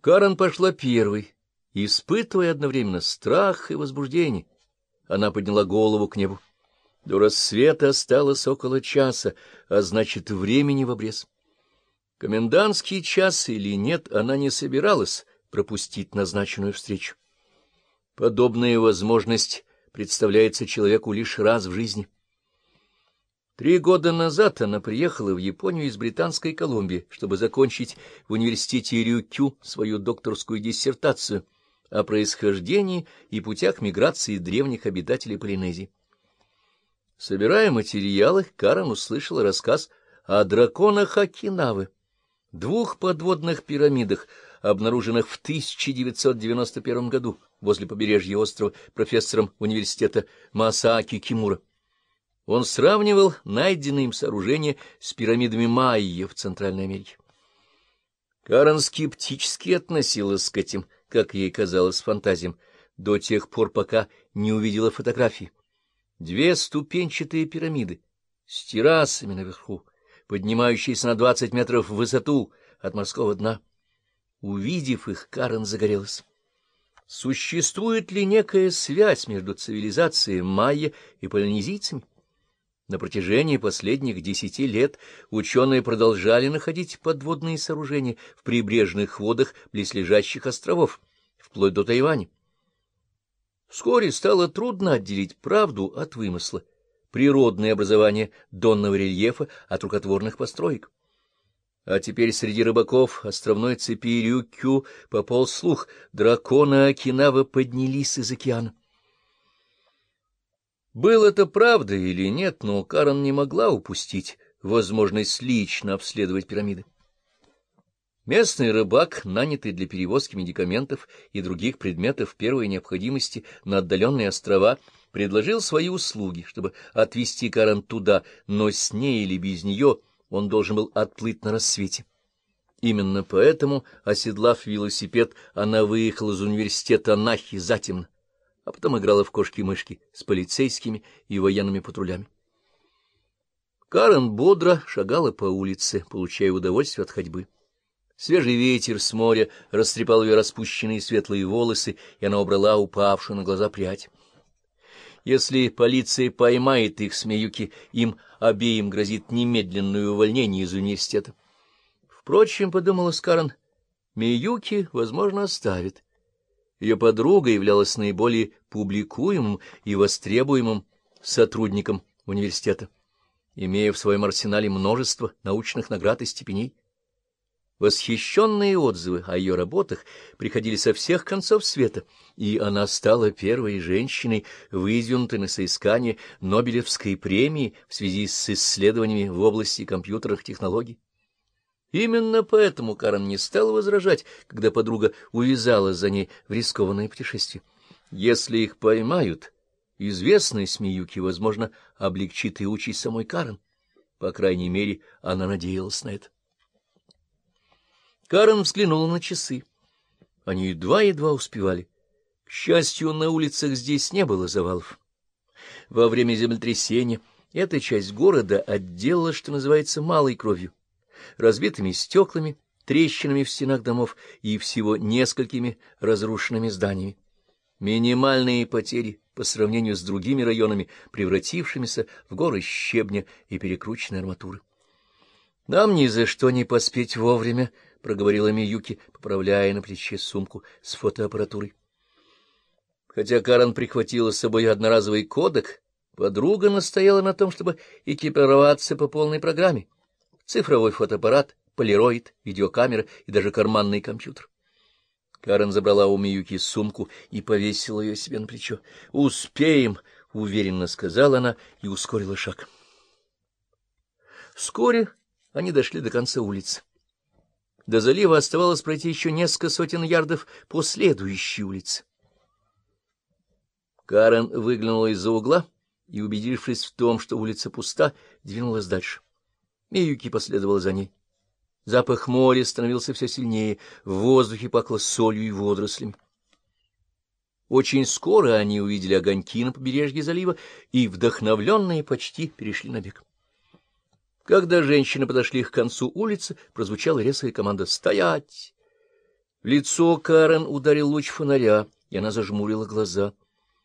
Карен пошла первой, испытывая одновременно страх и возбуждение. Она подняла голову к небу. До рассвета осталось около часа, а значит, времени в обрез. Комендантский час или нет, она не собиралась пропустить назначенную встречу. Подобная возможность представляется человеку лишь раз в жизни. Три года назад она приехала в Японию из Британской Колумбии, чтобы закончить в университете Рюкю свою докторскую диссертацию о происхождении и путях миграции древних обитателей Полинезии. Собирая материалы, Карен услышала рассказ о драконах Окинавы, двух подводных пирамидах, обнаруженных в 1991 году возле побережья острова профессором университета Масааки Кимура. Он сравнивал найденные им сооружения с пирамидами Майя в Центральной Америке. Карен скептически относилась к этим, как ей казалось, фантазиям, до тех пор, пока не увидела фотографии. Две ступенчатые пирамиды с террасами наверху, поднимающиеся на двадцать метров в высоту от морского дна. Увидев их, Карен загорелась. Существует ли некая связь между цивилизацией майя и полинезийцами? На протяжении последних десяти лет ученые продолжали находить подводные сооружения в прибрежных водах близлежащих островов, вплоть до Тайваня. Вскоре стало трудно отделить правду от вымысла, природное образование донного рельефа от рукотворных построек. А теперь среди рыбаков островной цепи Рюкю пополз слух, драконы Окинава поднялись из океана. Был это правда или нет, но Карен не могла упустить возможность лично обследовать пирамиды. Местный рыбак, нанятый для перевозки медикаментов и других предметов первой необходимости на отдаленные острова, предложил свои услуги, чтобы отвезти Карен туда, но с ней или без нее он должен был отплыть на рассвете. Именно поэтому, оседлав велосипед, она выехала из университета Нахи затемно а потом играла в кошки-мышки с полицейскими и военными патрулями. Карен бодро шагала по улице, получая удовольствие от ходьбы. Свежий ветер с моря растрепал ее распущенные светлые волосы, и она убрала упавшую на глаза прядь. Если полиция поймает их с Миюки, им обеим грозит немедленное увольнение из университета. Впрочем, подумала Скарен, Миюки, возможно, оставит. Ее подруга являлась наиболее публикуемым и востребуемым сотрудником университета, имея в своем арсенале множество научных наград и степеней. Восхищенные отзывы о ее работах приходили со всех концов света, и она стала первой женщиной, выдвинутой на соискание Нобелевской премии в связи с исследованиями в области компьютерных технологий. Именно поэтому Карен не стал возражать, когда подруга увязалась за ней в рискованное путешествие. Если их поймают, известный Смеюки, возможно, облегчит и участь самой Карен. По крайней мере, она надеялась на это. Карен взглянула на часы. Они едва-едва успевали. К счастью, на улицах здесь не было завалов. Во время землетрясения эта часть города отделалась, что называется, малой кровью разбитыми стеклами, трещинами в стенах домов и всего несколькими разрушенными зданиями. Минимальные потери по сравнению с другими районами, превратившимися в горы щебня и перекрученной арматуры. — Нам ни за что не поспеть вовремя, — проговорила Миюки, поправляя на плече сумку с фотоаппаратурой. Хотя Карен прихватила с собой одноразовый кодек, подруга настояла на том, чтобы экипироваться по полной программе цифровой фотоаппарат, полироид, видеокамера и даже карманный компьютер. Карен забрала у Миюки сумку и повесила ее себе на плечо. «Успеем!» — уверенно сказала она и ускорила шаг. Вскоре они дошли до конца улицы. До залива оставалось пройти еще несколько сотен ярдов по следующей улице. Карен выглянула из-за угла и, убедившись в том, что улица пуста, двинулась дальше. Миюки последовала за ней. Запах моря становился все сильнее, в воздухе пахло солью и водорослями. Очень скоро они увидели огоньки на побережье залива и, вдохновленные, почти перешли на бег. Когда женщины подошли к концу улицы, прозвучала резкая команда «Стоять!». В лицо Карен ударил луч фонаря, и она зажмурила глаза.